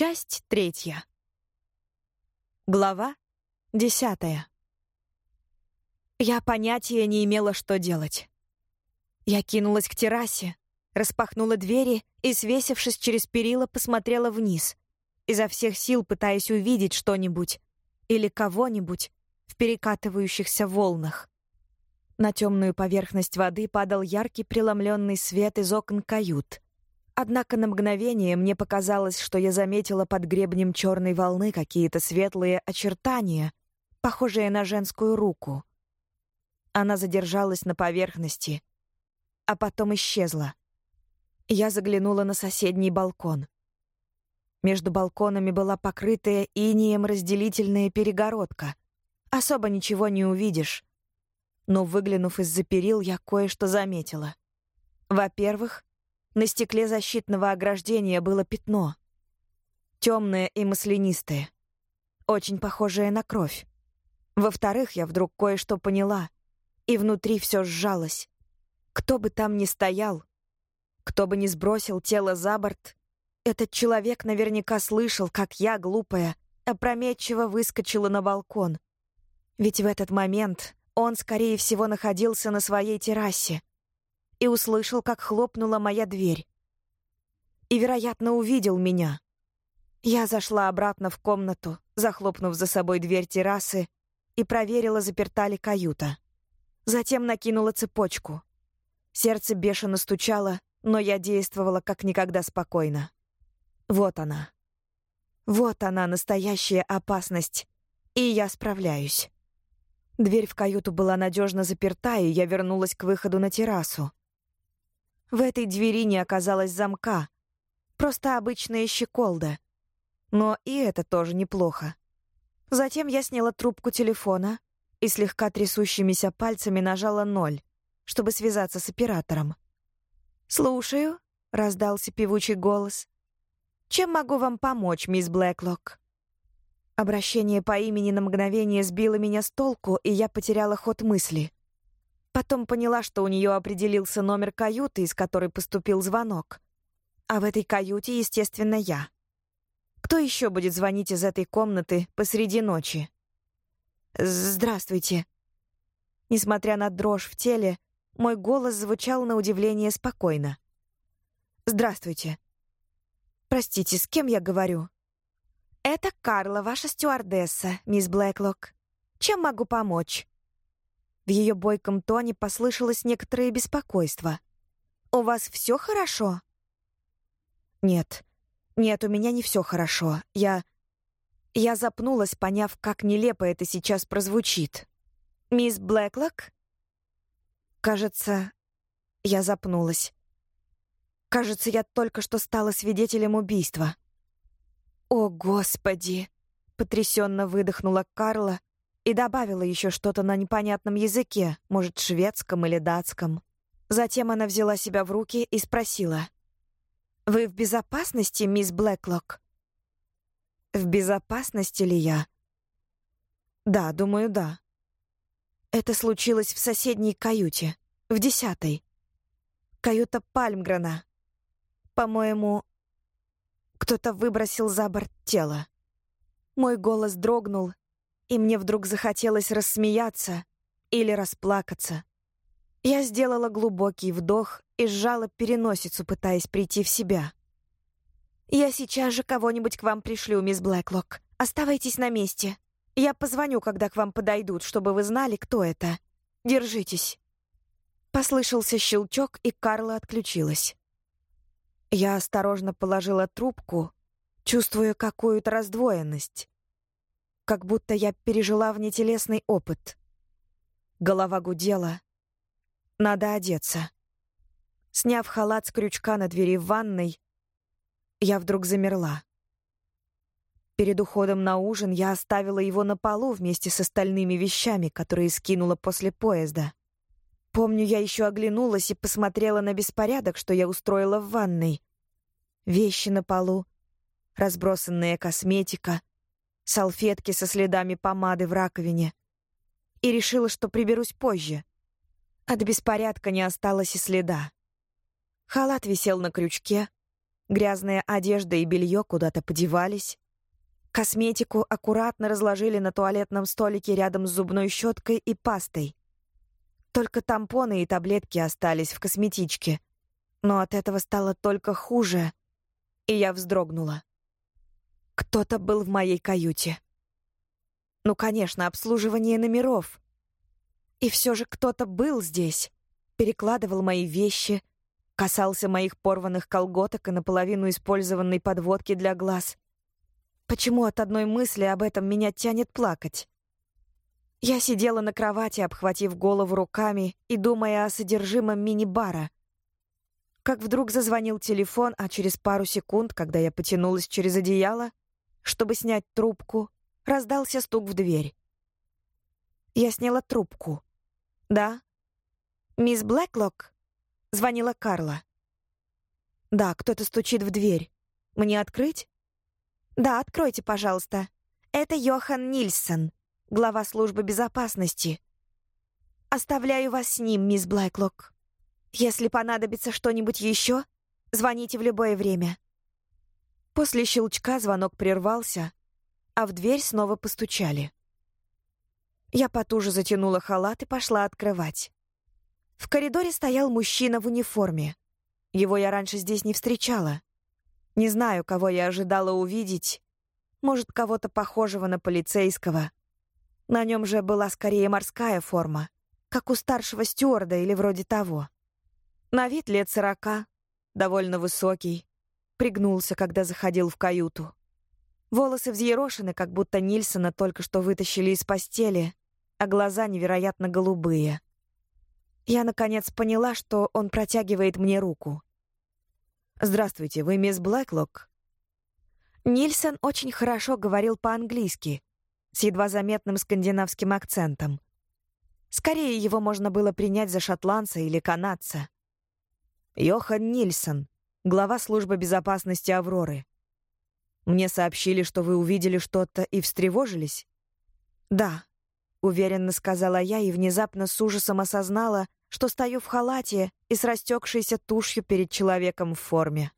Часть третья. Глава десятая. Я понятия не имела, что делать. Я кинулась к террасе, распахнула двери и, свесившись через перила, посмотрела вниз, изо всех сил пытаясь увидеть что-нибудь или кого-нибудь в перекатывающихся волнах. На темную поверхность воды падал яркий преломленный свет из окон кают — Однако на мгновение мне показалось, что я заметила под гребнем черной волны какие-то светлые очертания, похожие на женскую руку. Она задержалась на поверхности, а потом исчезла. Я заглянула на соседний балкон. Между балконами была покрытая инеем разделительная перегородка. Особо ничего не увидишь. Но, выглянув из-за перил, я кое-что заметила. Во-первых, на стекле защитного ограждения было пятно. Темное и маслянистое. Очень похожее на кровь. Во-вторых, я вдруг кое-что поняла. И внутри все сжалось. Кто бы там ни стоял, кто бы ни сбросил тело за борт, этот человек наверняка слышал, как я, глупая, опрометчиво выскочила на балкон. Ведь в этот момент он, скорее всего, находился на своей террасе и услышал, как хлопнула моя дверь. И, вероятно, увидел меня. Я зашла обратно в комнату, захлопнув за собой дверь террасы, и проверила, заперта ли каюта. Затем накинула цепочку. Сердце бешено стучало, но я действовала как никогда спокойно. Вот она. Вот она, настоящая опасность. И я справляюсь. Дверь в каюту была надежно заперта, и я вернулась к выходу на террасу. В этой двери не оказалось замка. Просто обычная щеколда. Но и это тоже неплохо. Затем я сняла трубку телефона и слегка трясущимися пальцами нажала ноль, чтобы связаться с оператором. «Слушаю», — раздался певучий голос. «Чем могу вам помочь, мисс Блэклок?» Обращение по имени на мгновение сбило меня с толку, и я потеряла ход мысли. Потом поняла, что у нее определился номер каюты, из которой поступил звонок. А в этой каюте, естественно, я. Кто еще будет звонить из этой комнаты посреди ночи? «Здравствуйте». Несмотря на дрожь в теле, мой голос звучал на удивление спокойно. «Здравствуйте. Простите, с кем я говорю?» «Это Карла, ваша стюардесса, мисс Блэклок. Чем могу помочь?» В ее бойком тоне послышалось некоторое беспокойство. «У вас все хорошо?» «Нет. Нет, у меня не все хорошо. Я...» Я запнулась, поняв, как нелепо это сейчас прозвучит. «Мисс Блэклок?» «Кажется...» Я запнулась. «Кажется, я только что стала свидетелем убийства». «О, Господи!» — потрясенно выдохнула Карла, и добавила еще что-то на непонятном языке, может, шведском или датском. Затем она взяла себя в руки и спросила. «Вы в безопасности, мисс Блэклок?» «В безопасности ли я?» «Да, думаю, да». Это случилось в соседней каюте, в десятой. Каюта Пальмгрена. По-моему, кто-то выбросил за борт тело. Мой голос дрогнул, и мне вдруг захотелось рассмеяться или расплакаться. Я сделала глубокий вдох и сжала переносицу, пытаясь прийти в себя. «Я сейчас же кого-нибудь к вам пришлю, мисс Блэклок. Оставайтесь на месте. Я позвоню, когда к вам подойдут, чтобы вы знали, кто это. Держитесь». Послышался щелчок, и Карла отключилась. Я осторожно положила трубку, чувствуя какую-то раздвоенность как будто я пережила внетелесный опыт. Голова гудела. Надо одеться. Сняв халат с крючка на двери в ванной, я вдруг замерла. Перед уходом на ужин я оставила его на полу вместе с остальными вещами, которые скинула после поезда. Помню, я еще оглянулась и посмотрела на беспорядок, что я устроила в ванной. Вещи на полу, разбросанная косметика, салфетки со следами помады в раковине, и решила, что приберусь позже. От беспорядка не осталось и следа. Халат висел на крючке, Грязная одежда и белье куда-то подевались. Косметику аккуратно разложили на туалетном столике рядом с зубной щеткой и пастой. Только тампоны и таблетки остались в косметичке. Но от этого стало только хуже, и я вздрогнула. Кто-то был в моей каюте. Ну, конечно, обслуживание номеров. И все же кто-то был здесь, перекладывал мои вещи, касался моих порванных колготок и наполовину использованной подводки для глаз. Почему от одной мысли об этом меня тянет плакать? Я сидела на кровати, обхватив голову руками и думая о содержимом мини-бара. Как вдруг зазвонил телефон, а через пару секунд, когда я потянулась через одеяло, чтобы снять трубку, раздался стук в дверь. Я сняла трубку. «Да?» «Мисс Блэклок?» — звонила Карла. «Да, кто-то стучит в дверь. Мне открыть?» «Да, откройте, пожалуйста. Это Йохан Нильсон, глава службы безопасности. Оставляю вас с ним, мисс Блэклок. Если понадобится что-нибудь еще, звоните в любое время». После щелчка звонок прервался, а в дверь снова постучали. Я потуже затянула халат и пошла открывать. В коридоре стоял мужчина в униформе. Его я раньше здесь не встречала. Не знаю, кого я ожидала увидеть. Может, кого-то похожего на полицейского. На нем же была скорее морская форма, как у старшего стюарда или вроде того. На вид лет сорока, довольно высокий, пригнулся, когда заходил в каюту. Волосы взъерошены, как будто Нильсона только что вытащили из постели, а глаза невероятно голубые. Я, наконец, поняла, что он протягивает мне руку. «Здравствуйте, вы мисс Блэклок?» Нильсон очень хорошо говорил по-английски, с едва заметным скандинавским акцентом. Скорее, его можно было принять за шотландца или канадца. Йохан Нильсон, глава службы безопасности «Авроры». Мне сообщили, что вы увидели что-то и встревожились? Да, уверенно сказала я и внезапно с ужасом осознала, что стою в халате и с растекшейся тушью перед человеком в форме.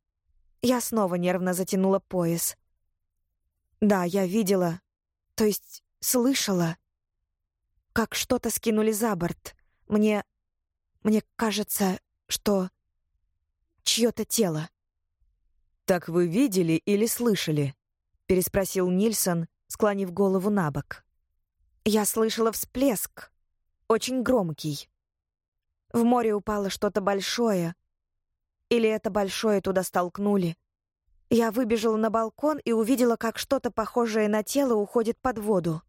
Я снова нервно затянула пояс. Да, я видела, то есть слышала, как что-то скинули за борт. Мне... мне кажется, что... чьё-то тело. «Так вы видели или слышали?» — переспросил Нильсон, склонив голову на бок. Я слышала всплеск, очень громкий. В море упало что-то большое. Или это большое туда столкнули. Я выбежала на балкон и увидела, как что-то похожее на тело уходит под воду.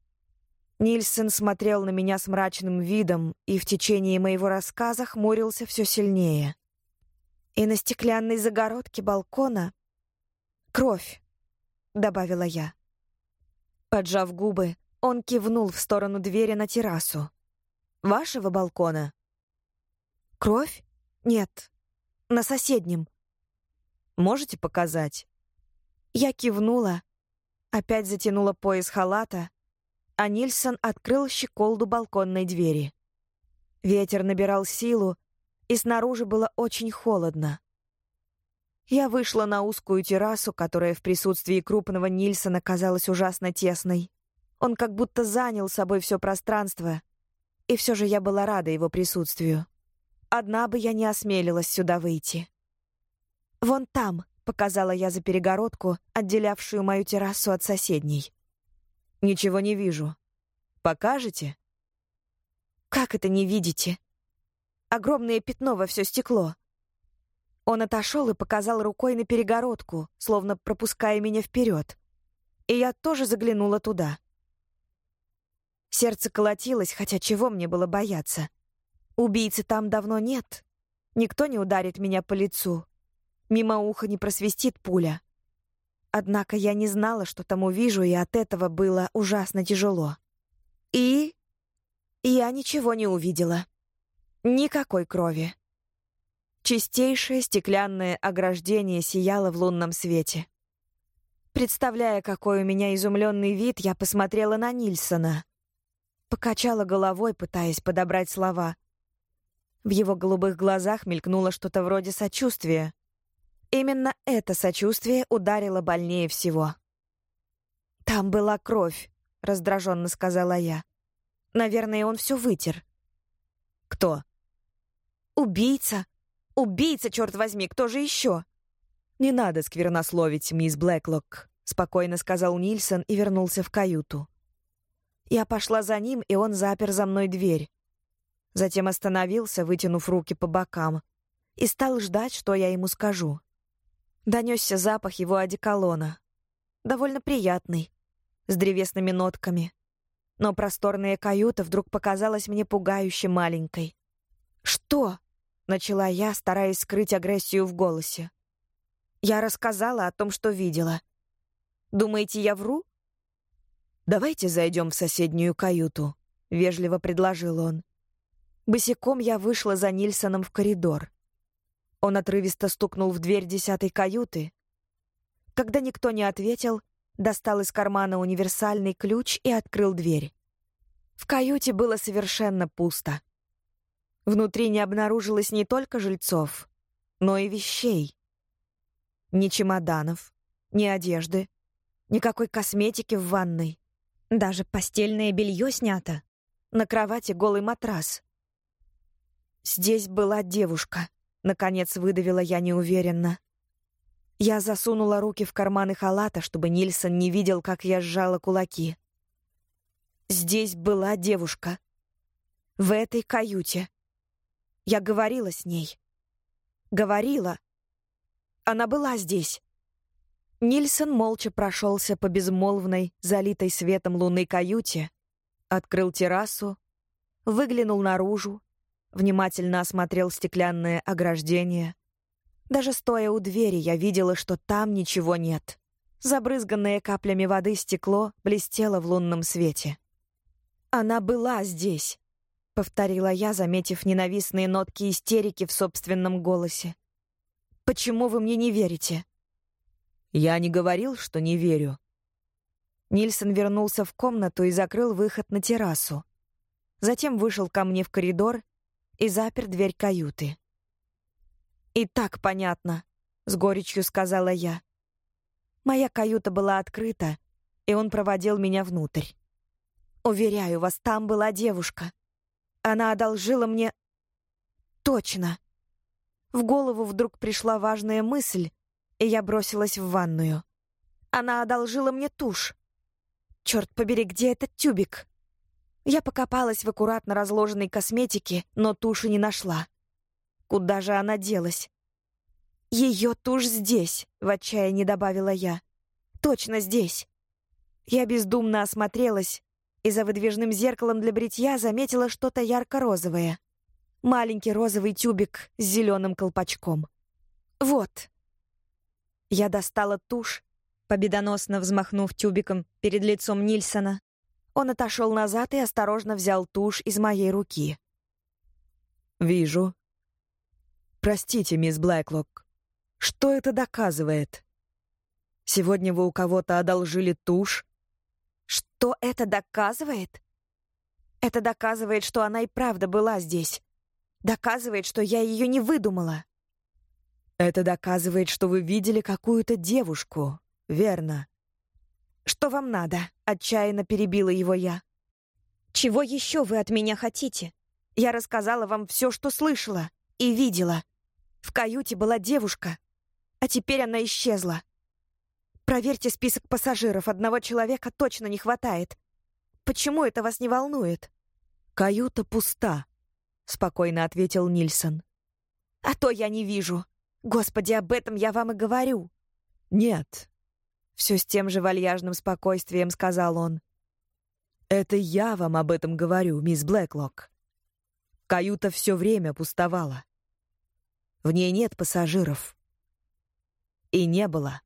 Нильсон смотрел на меня с мрачным видом и в течение моего рассказа хмурился все сильнее. И на стеклянной загородке балкона кровь, добавила я. Поджав губы, он кивнул в сторону двери на террасу. Вашего балкона? Кровь? Нет. На соседнем. Можете показать? Я кивнула, опять затянула пояс халата, а Нильсон открыл щеколду балконной двери. Ветер набирал силу, и снаружи было очень холодно. Я вышла на узкую террасу, которая в присутствии крупного Нильсона казалась ужасно тесной. Он как будто занял собой все пространство, и все же я была рада его присутствию. Одна бы я не осмелилась сюда выйти. «Вон там», — показала я за перегородку, отделявшую мою террасу от соседней. «Ничего не вижу. Покажете?» «Как это не видите?» Огромное пятно во все стекло. Он отошел и показал рукой на перегородку, словно пропуская меня вперед. И я тоже заглянула туда. Сердце колотилось, хотя чего мне было бояться — Убийцы там давно нет. Никто не ударит меня по лицу. Мимо уха не просвистит пуля. Однако я не знала, что там увижу, и от этого было ужасно тяжело. И я ничего не увидела. Никакой крови. Чистейшее стеклянное ограждение сияло в лунном свете. Представляя, какой у меня изумленный вид, я посмотрела на Нильсона. Покачала головой, пытаясь подобрать слова — в его голубых глазах мелькнуло что-то вроде сочувствия. Именно это сочувствие ударило больнее всего. «Там была кровь», — раздраженно сказала я. «Наверное, он все вытер». «Кто?» «Убийца! Убийца, черт возьми, кто же еще?» «Не надо сквернословить, мисс Блэклок», — спокойно сказал Нильсон и вернулся в каюту. Я пошла за ним, и он запер за мной дверь. Затем остановился, вытянув руки по бокам, и стал ждать, что я ему скажу. Донесся запах его одеколона. Довольно приятный, с древесными нотками. Но просторная каюта вдруг показалась мне пугающе маленькой. «Что?» — начала я, стараясь скрыть агрессию в голосе. «Я рассказала о том, что видела. Думаете, я вру?» «Давайте зайдем в соседнюю каюту», — вежливо предложил он. Босиком я вышла за Нильсоном в коридор. Он отрывисто стукнул в дверь десятой каюты. Когда никто не ответил, достал из кармана универсальный ключ и открыл дверь. В каюте было совершенно пусто. Внутри не обнаружилось не только жильцов, но и вещей. Ни чемоданов, ни одежды, никакой косметики в ванной. Даже постельное белье снято. На кровати голый матрас. Здесь была девушка. Наконец выдавила я неуверенно. Я засунула руки в карманы халата, чтобы Нильсон не видел, как я сжала кулаки. Здесь была девушка. В этой каюте. Я говорила с ней. Говорила. Она была здесь. Нильсон молча прошелся по безмолвной, залитой светом луны каюте, открыл террасу, выглянул наружу, внимательно осмотрел стеклянное ограждение. Даже стоя у двери, я видела, что там ничего нет. Забрызганное каплями воды стекло блестело в лунном свете. «Она была здесь», — повторила я, заметив ненавистные нотки истерики в собственном голосе. «Почему вы мне не верите?» Я не говорил, что не верю. Нильсон вернулся в комнату и закрыл выход на террасу. Затем вышел ко мне в коридор и запер дверь каюты. «И так понятно», — с горечью сказала я. Моя каюта была открыта, и он проводил меня внутрь. Уверяю вас, там была девушка. Она одолжила мне... Точно. В голову вдруг пришла важная мысль, и я бросилась в ванную. Она одолжила мне тушь. Черт побери, где этот тюбик? Я покопалась в аккуратно разложенной косметике, но туши не нашла. Куда же она делась? Ее тушь здесь, в отчаянии добавила я. Точно здесь. Я бездумно осмотрелась и за выдвижным зеркалом для бритья заметила что-то ярко-розовое. Маленький розовый тюбик с зеленым колпачком. Вот. Я достала тушь, победоносно взмахнув тюбиком перед лицом Нильсона. Он отошел назад и осторожно взял тушь из моей руки. «Вижу. Простите, мисс Блэклок. Что это доказывает? Сегодня вы у кого-то одолжили тушь?» «Что это доказывает?» «Это доказывает, что она и правда была здесь. Доказывает, что я ее не выдумала». Это доказывает, что вы видели какую-то девушку, верно? Что вам надо? Отчаянно перебила его я. Чего еще вы от меня хотите? Я рассказала вам все, что слышала и видела. В каюте была девушка, а теперь она исчезла. Проверьте список пассажиров, одного человека точно не хватает. Почему это вас не волнует? Каюта пуста, спокойно ответил Нильсон. А то я не вижу. Господи, об этом я вам и говорю. Нет. Все с тем же вальяжным спокойствием сказал он. Это я вам об этом говорю, мисс Блэклок. Каюта все время пустовала. В ней нет пассажиров. И не было.